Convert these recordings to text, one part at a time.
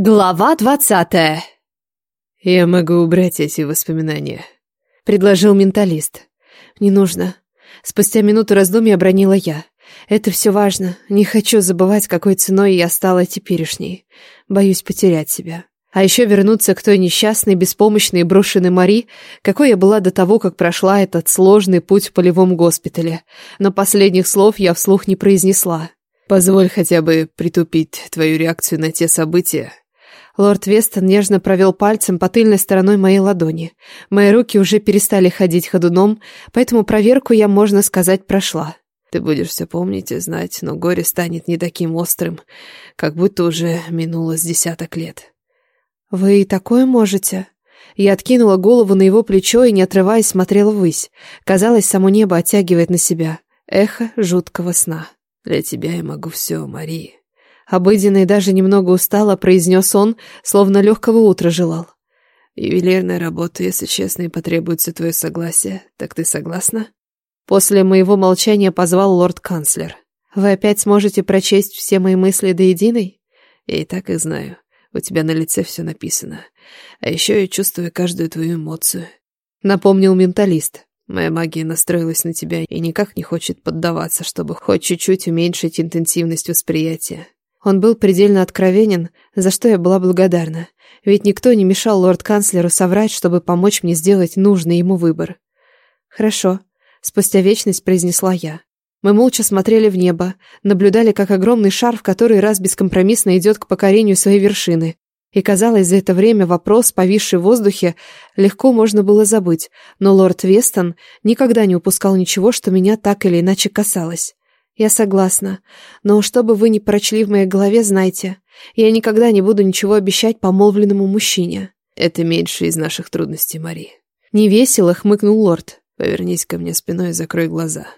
Глава двадцатая. «Я могу убрать эти воспоминания», — предложил менталист. «Не нужно». Спустя минуту раздумья обронила я. «Это все важно. Не хочу забывать, какой ценой я стала теперешней. Боюсь потерять себя. А еще вернуться к той несчастной, беспомощной и брошенной Мари, какой я была до того, как прошла этот сложный путь в полевом госпитале. Но последних слов я вслух не произнесла. Позволь хотя бы притупить твою реакцию на те события. Лорд Вестон нежно провел пальцем по тыльной стороной моей ладони. Мои руки уже перестали ходить ходуном, поэтому проверку я, можно сказать, прошла. Ты будешь все помнить и знать, но горе станет не таким острым, как будто уже минуло с десяток лет. «Вы и такое можете?» Я откинула голову на его плечо и, не отрываясь, смотрела ввысь. Казалось, само небо оттягивает на себя. Эхо жуткого сна. Для тебя я могу все, Мари. Обыденно и даже немного устало произнес он, словно легкого утра желал. Ювелирная работа, если честно, и потребуется твое согласие. Так ты согласна? После моего молчания позвал лорд-канцлер. Вы опять сможете прочесть все мои мысли до единой? Я и так их знаю. У тебя на лице все написано. А еще я чувствую каждую твою эмоцию. Напомнил менталист. Моя магия настроилась на тебя и никак не хочет поддаваться, чтобы хоть чуть-чуть уменьшить интенсивность восприятия. Он был предельно откровенен, за что я была благодарна. Ведь никто не мешал лорд-канцлеру соврать, чтобы помочь мне сделать нужный ему выбор. «Хорошо», — спустя вечность произнесла я. Мы молча смотрели в небо, наблюдали, как огромный шар в который раз бескомпромиссно идет к покорению своей вершины. И казалось, за это время вопрос, повисший в воздухе, легко можно было забыть, но лорд Вестон никогда не упускал ничего, что меня так или иначе касалось. Я согласна, но что бы вы ни прочли в моей голове, знайте, я никогда не буду ничего обещать помолвленному мужчине. Это меньше из наших трудностей, Мари. Невесело хмыкнул лорд. Повернись ко мне спиной и закрой глаза.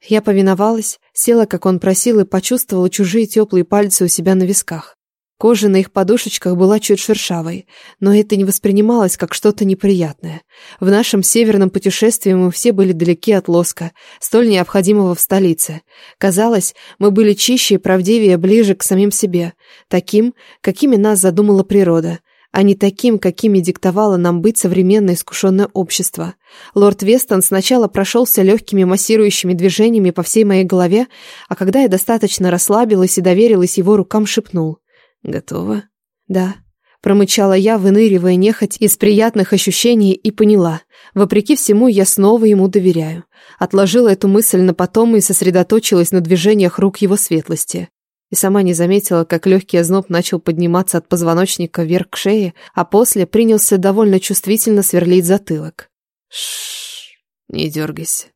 Я повиновалась, села, как он просил, и почувствовала чужие теплые пальцы у себя на висках. Кожа на их подушечках была чуть шершавой, но это не воспринималось как что-то неприятное. В нашем северном путешествии мы все были далеки от лоска, столь необходимого в столице. Казалось, мы были чище и правдивее ближе к самим себе, таким, какими нас задумала природа, а не таким, какими диктовало нам быть современное искушенное общество. Лорд Вестон сначала прошелся легкими массирующими движениями по всей моей голове, а когда я достаточно расслабилась и доверилась его рукам, шепнул. «Готова?» «Да», — промычала я, выныривая нехоть из приятных ощущений, и поняла. Вопреки всему, я снова ему доверяю. Отложила эту мысль на потом и сосредоточилась на движениях рук его светлости. И сама не заметила, как легкий озноб начал подниматься от позвоночника вверх к шее, а после принялся довольно чувствительно сверлить затылок. Шш, не дергайся.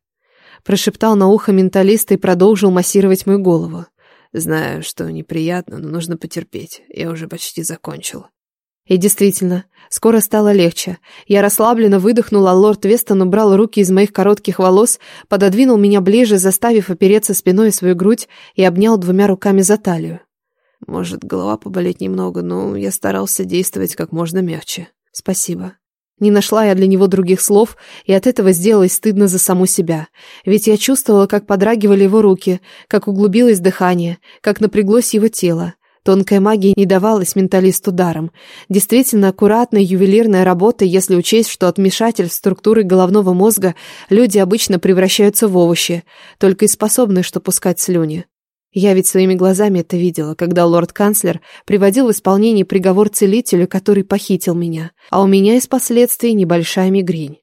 Прошептал на ухо менталиста и продолжил массировать мою голову. Знаю, что неприятно, но нужно потерпеть. Я уже почти закончил. И действительно, скоро стало легче. Я расслабленно выдохнула, а лорд Вестон убрал руки из моих коротких волос, пододвинул меня ближе, заставив опереться спиной в свою грудь и обнял двумя руками за талию. Может, голова поболеть немного, но я старался действовать как можно мягче. Спасибо. Не нашла я для него других слов, и от этого сделалось стыдно за саму себя. Ведь я чувствовала, как подрагивали его руки, как углубилось дыхание, как напряглось его тело. Тонкая магия не давалась менталисту даром. Действительно аккуратная ювелирная работа, если учесть, что от вмешательств структуры головного мозга люди обычно превращаются в овощи, только и способны что пускать слюни. Я ведь своими глазами это видела, когда лорд-канцлер приводил в исполнение приговор целителю, который похитил меня, а у меня из последствий небольшая мигрень.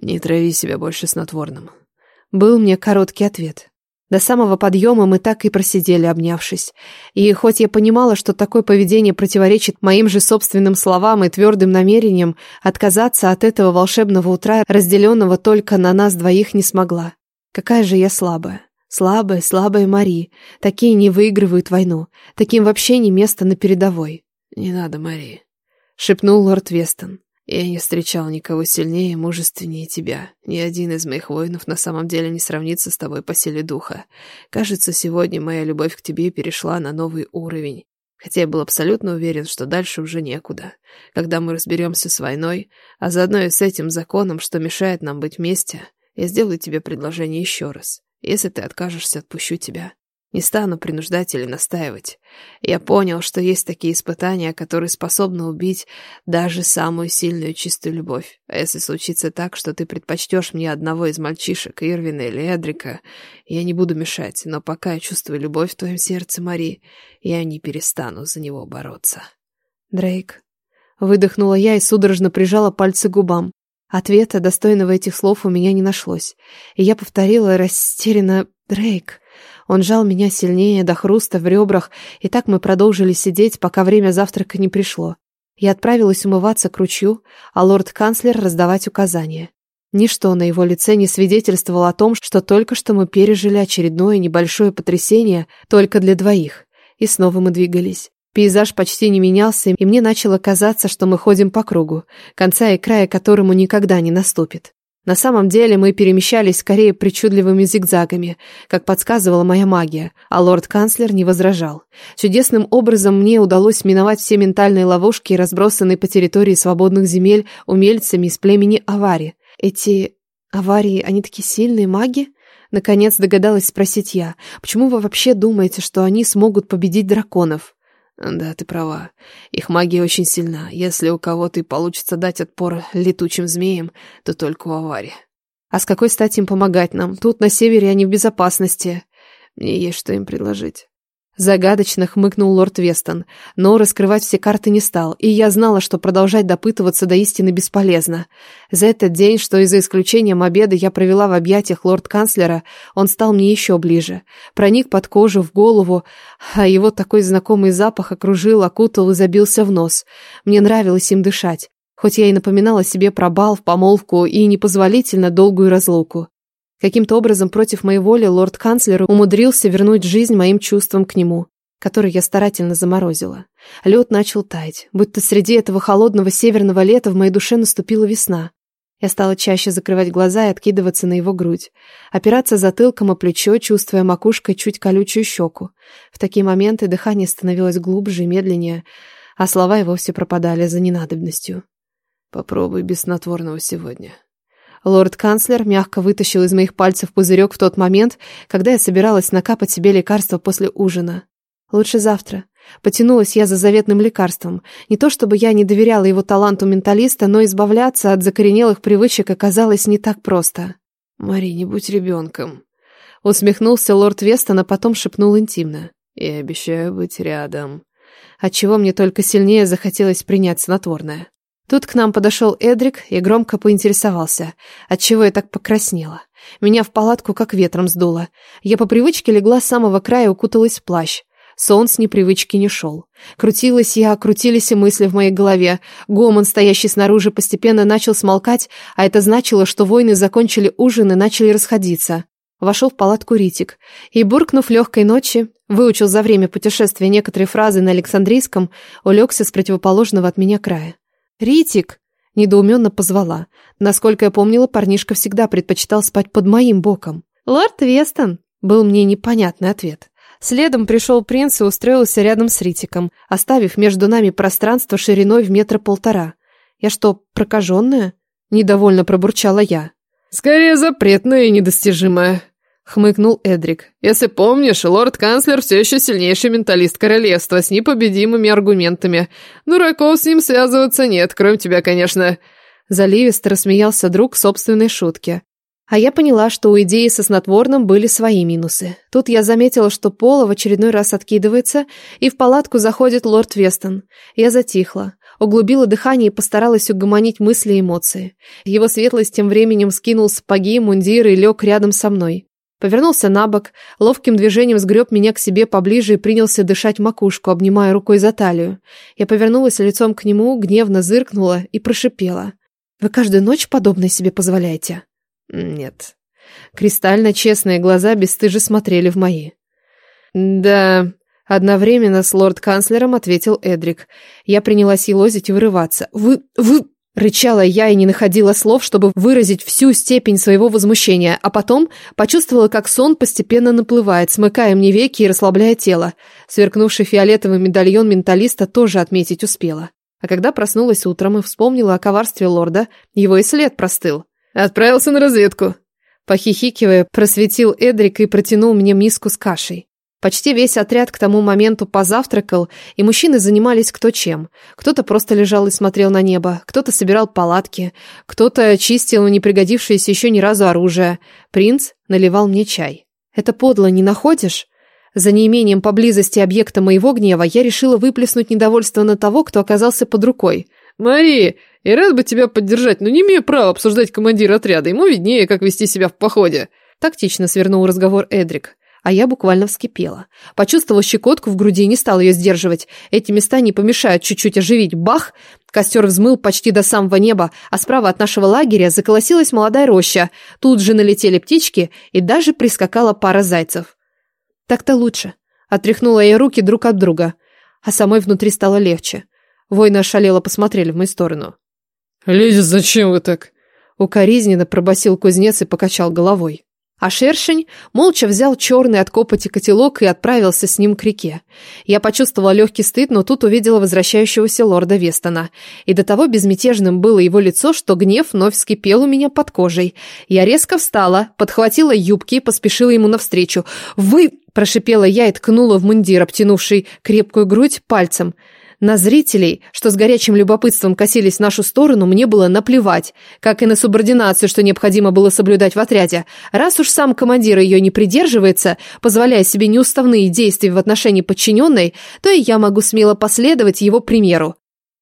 «Не трави себя больше снотворным», — был мне короткий ответ. До самого подъема мы так и просидели, обнявшись. И хоть я понимала, что такое поведение противоречит моим же собственным словам и твердым намерениям, отказаться от этого волшебного утра, разделенного только на нас двоих, не смогла. Какая же я слабая. Слабая, слабая Мари. Такие не выигрывают войну. Таким вообще не место на передовой. «Не надо, Мари», — шепнул лорд Вестон. «Я не встречал никого сильнее и мужественнее тебя. Ни один из моих воинов на самом деле не сравнится с тобой по силе духа. Кажется, сегодня моя любовь к тебе перешла на новый уровень. Хотя я был абсолютно уверен, что дальше уже некуда. Когда мы разберемся с войной, а заодно и с этим законом, что мешает нам быть вместе, я сделаю тебе предложение еще раз. Если ты откажешься, отпущу тебя. Не стану принуждать или настаивать. Я понял, что есть такие испытания, которые способны убить даже самую сильную чистую любовь. А если случится так, что ты предпочтешь мне одного из мальчишек, Ирвина или Эдрика, я не буду мешать, но пока я чувствую любовь в твоем сердце, Мари, я не перестану за него бороться. Дрейк. Выдохнула я и судорожно прижала пальцы к губам. Ответа, достойного этих слов, у меня не нашлось. И я повторила растерянно «Дрейк». Он жал меня сильнее, до хруста в ребрах, и так мы продолжили сидеть, пока время завтрака не пришло. Я отправилась умываться к ручью, а лорд-канцлер раздавать указания. Ничто на его лице не свидетельствовало о том, что только что мы пережили очередное небольшое потрясение только для двоих. И снова мы двигались. Пейзаж почти не менялся, и мне начало казаться, что мы ходим по кругу, конца и края которому никогда не наступит. На самом деле мы перемещались скорее причудливыми зигзагами, как подсказывала моя магия, а лорд-канцлер не возражал. Чудесным образом мне удалось миновать все ментальные ловушки, разбросанные по территории свободных земель умельцами из племени Авари. Эти аварии, они такие сильные маги? Наконец догадалась спросить я. Почему вы вообще думаете, что они смогут победить драконов? Да, ты права. Их магия очень сильна. Если у кого-то и получится дать отпор летучим змеям, то только у аварии. А с какой стати им помогать нам? Тут на севере они в безопасности. Мне есть что им предложить. Загадочно хмыкнул лорд Вестон, но раскрывать все карты не стал, и я знала, что продолжать допытываться до истины бесполезно. За этот день, что и за исключением обеда я провела в объятиях лорд-канцлера, он стал мне еще ближе. Проник под кожу, в голову, а его такой знакомый запах окружил, окутал и забился в нос. Мне нравилось им дышать, хоть я и напоминала себе про бал в помолвку и непозволительно долгую разлуку. Каким-то образом против моей воли лорд-канцлер умудрился вернуть жизнь моим чувствам к нему, которые я старательно заморозила. Лед начал таять, будто среди этого холодного северного лета в моей душе наступила весна. Я стала чаще закрывать глаза и откидываться на его грудь, опираться затылком о плечо, чувствуя макушкой чуть колючую щеку. В такие моменты дыхание становилось глубже и медленнее, а слова и вовсе пропадали за ненадобностью. «Попробуй без снотворного сегодня», Лорд-канцлер мягко вытащил из моих пальцев пузырек в тот момент, когда я собиралась накапать себе лекарство после ужина. Лучше завтра. Потянулась я за заветным лекарством. Не то чтобы я не доверяла его таланту менталиста, но избавляться от закоренелых привычек оказалось не так просто. «Мари, не будь ребенком», — усмехнулся лорд Вестон, а потом шепнул интимно. «Я обещаю быть рядом». Отчего мне только сильнее захотелось принять снотворное. Тут к нам подошел Эдрик и громко поинтересовался, отчего я так покраснела. Меня в палатку как ветром сдуло. Я по привычке легла с самого края и укуталась в плащ. Сон с непривычки не шел. Крутилась я, крутились и мысли в моей голове. Гомон, стоящий снаружи, постепенно начал смолкать, а это значило, что воины закончили ужин и начали расходиться. Вошел в палатку Ритик и, буркнув легкой ночи, выучил за время путешествия некоторые фразы на Александрийском, улегся с противоположного от меня края. «Ритик!» – недоуменно позвала. Насколько я помнила, парнишка всегда предпочитал спать под моим боком. «Лорд Вестон!» – был мне непонятный ответ. Следом пришел принц и устроился рядом с Ритиком, оставив между нами пространство шириной в метра полтора. «Я что, прокаженная?» – недовольно пробурчала я. «Скорее запретная и недостижимая», — хмыкнул Эдрик. «Если помнишь, лорд-канцлер все еще сильнейший менталист королевства с непобедимыми аргументами. Дураков с ним связываться нет, кроме тебя, конечно». Заливисто рассмеялся друг собственной шутки. А я поняла, что у идеи со снотворным были свои минусы. Тут я заметила, что Пола в очередной раз откидывается, и в палатку заходит лорд Вестон. Я затихла, углубила дыхание и постаралась угомонить мысли и эмоции. Его светлость тем временем скинул сапоги, мундир и лег рядом со мной. Повернулся на бок, ловким движением сгреб меня к себе поближе и принялся дышать макушку, обнимая рукой за талию. Я повернулась лицом к нему, гневно зыркнула и прошипела. «Вы каждую ночь подобное себе позволяете?» «Нет». Кристально честные глаза бесстыже смотрели в мои. «Да...» Одновременно с лорд-канцлером ответил Эдрик. Я принялась елозить и вырываться. «Вы... вы...» Рычала я и не находила слов, чтобы выразить всю степень своего возмущения, а потом почувствовала, как сон постепенно наплывает, смыкая мне веки и расслабляя тело. Сверкнувший фиолетовый медальон менталиста тоже отметить успела. А когда проснулась утром и вспомнила о коварстве лорда, его и след простыл. «Отправился на разведку», Похихикивая, просветил Эдрик и протянул мне миску с кашей. Почти весь отряд к тому моменту позавтракал, и мужчины занимались кто чем. Кто-то просто лежал и смотрел на небо, кто-то собирал палатки, кто-то чистил не пригодившееся еще ни разу оружие. Принц наливал мне чай. «Это подло, не находишь?» За неимением поблизости объекта моего гнева я решила выплеснуть недовольство на того, кто оказался под рукой. «Мари, я рад бы тебя поддержать, но не имею права обсуждать командира отряда. Ему виднее, как вести себя в походе». Тактично свернул разговор Эдрик а я буквально вскипела. Почувствовала щекотку в груди и не стала ее сдерживать. Эти места не помешают чуть-чуть оживить. Бах! Костер взмыл почти до самого неба, а справа от нашего лагеря заколосилась молодая роща. Тут же налетели птички, и даже прискакала пара зайцев. Так-то лучше. Отряхнула я руки друг от друга, а самой внутри стало легче. Воины ошалело посмотрели в мою сторону. «Леди, зачем вы так?» Укоризненно пробасил кузнец и покачал головой. А шершень молча взял черный от копоти котелок и отправился с ним к реке. Я почувствовала легкий стыд, но тут увидела возвращающегося лорда Вестона. И до того безмятежным было его лицо, что гнев вновь вскипел у меня под кожей. Я резко встала, подхватила юбки и поспешила ему навстречу. «Вы...» – прошипела я и ткнула в мундир, обтянувший крепкую грудь, пальцем – на зрителей, что с горячим любопытством косились в нашу сторону, мне было наплевать, как и на субординацию, что необходимо было соблюдать в отряде. Раз уж сам командир ее не придерживается, позволяя себе неуставные действия в отношении подчиненной, то и я могу смело последовать его примеру.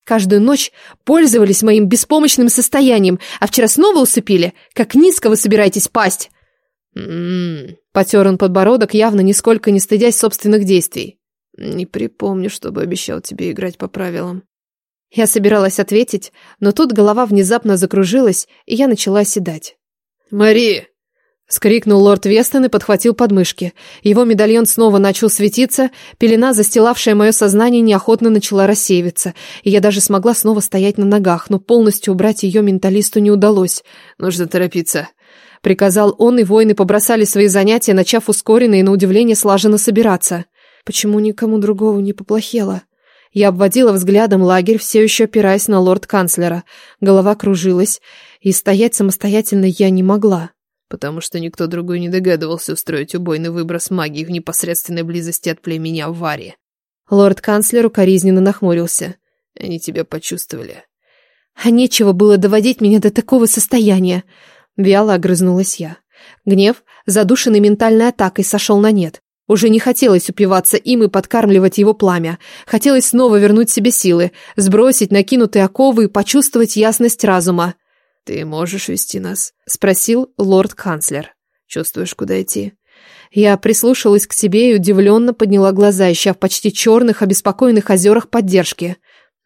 Каждую ночь пользовались моим беспомощным состоянием, а вчера снова усыпили. Как низко вы собираетесь пасть? М-м-м. Потер он подбородок, явно нисколько не стыдясь собственных действий. Не припомню, чтобы обещал тебе играть по правилам. Я собиралась ответить, но тут голова внезапно закружилась, и я начала седать. «Мари!» — скрикнул лорд Вестон и подхватил подмышки. Его медальон снова начал светиться, пелена, застилавшая мое сознание, неохотно начала рассеиваться, и я даже смогла снова стоять на ногах, но полностью убрать ее менталисту не удалось. «Нужно торопиться!» — приказал он, и воины побросали свои занятия, начав ускоренно и, на удивление, слаженно собираться. Почему никому другому не поплохело? Я обводила взглядом лагерь, все еще опираясь на лорд-канцлера. Голова кружилась, и стоять самостоятельно я не могла. Потому что никто другой не догадывался устроить убойный выброс магии в непосредственной близости от племени Авари. Лорд-канцлер укоризненно нахмурился. Они тебя почувствовали. А нечего было доводить меня до такого состояния. Вяло огрызнулась я. Гнев, задушенный ментальной атакой, сошел на нет. Уже не хотелось упиваться им и подкармливать его пламя. Хотелось снова вернуть себе силы, сбросить накинутые оковы и почувствовать ясность разума. «Ты можешь вести нас?» — спросил лорд-канцлер. «Чувствуешь, куда идти?» Я прислушалась к себе и удивленно подняла глаза, ища в почти черных, обеспокоенных озерах поддержки.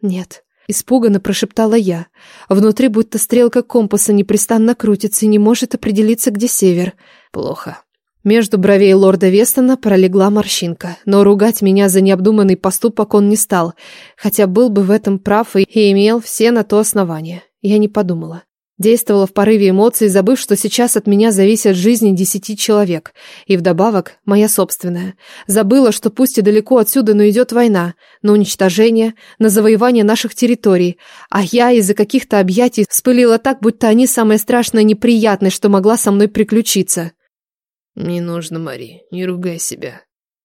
«Нет», — испуганно прошептала я. Внутри будто стрелка компаса непрестанно крутится и не может определиться, где север. «Плохо», между бровей лорда Вестона пролегла морщинка, но ругать меня за необдуманный поступок он не стал, хотя был бы в этом прав и имел все на то основания. Я не подумала. Действовала в порыве эмоций, забыв, что сейчас от меня зависят жизни десяти человек, и вдобавок моя собственная. Забыла, что пусть и далеко отсюда, но идет война, на уничтожение, на завоевание наших территорий, а я из-за каких-то объятий вспылила так, будто они самое страшное неприятное, что могла со мной приключиться. «Не нужно, Мари, не ругай себя».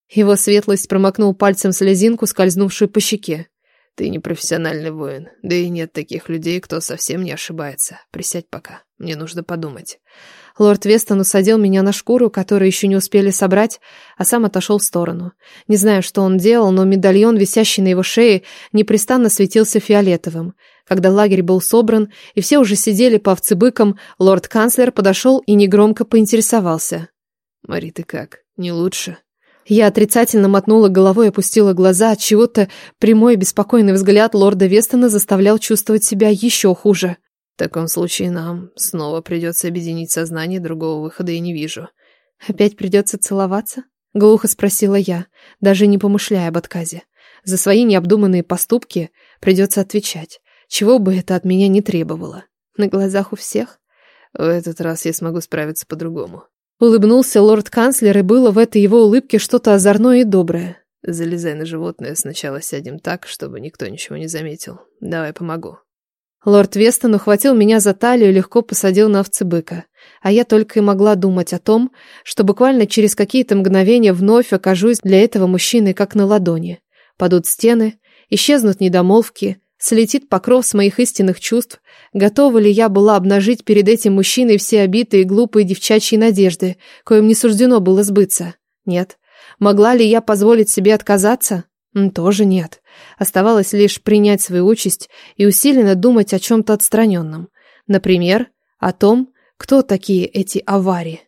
Его светлость промокнул пальцем слезинку, скользнувшую по щеке. «Ты не профессиональный воин, да и нет таких людей, кто совсем не ошибается. Присядь пока, мне нужно подумать». Лорд Вестон усадил меня на шкуру, которую еще не успели собрать, а сам отошел в сторону. Не знаю, что он делал, но медальон, висящий на его шее, непрестанно светился фиолетовым. Когда лагерь был собран, и все уже сидели по овцебыкам, лорд-канцлер подошел и негромко поинтересовался. Мари, ты как? Не лучше? Я отрицательно мотнула головой и опустила глаза, от чего-то прямой беспокойный взгляд лорда Вестона заставлял чувствовать себя еще хуже. В таком случае нам снова придется объединить сознание, другого выхода я не вижу. Опять придется целоваться? Глухо спросила я, даже не помышляя об отказе. За свои необдуманные поступки придется отвечать, чего бы это от меня не требовало. На глазах у всех? В этот раз я смогу справиться по-другому. Улыбнулся лорд-канцлер, и было в этой его улыбке что-то озорное и доброе. «Залезай на животное, сначала сядем так, чтобы никто ничего не заметил. Давай помогу». Лорд Вестон ухватил меня за талию и легко посадил на овцебыка. А я только и могла думать о том, что буквально через какие-то мгновения вновь окажусь для этого мужчины как на ладони. Падут стены, исчезнут недомолвки, слетит покров с моих истинных чувств. Готова ли я была обнажить перед этим мужчиной все обитые глупые девчачьи надежды, коим не суждено было сбыться? Нет. Могла ли я позволить себе отказаться? Тоже нет. Оставалось лишь принять свою участь и усиленно думать о чем-то отстраненном. Например, о том, кто такие эти аварии.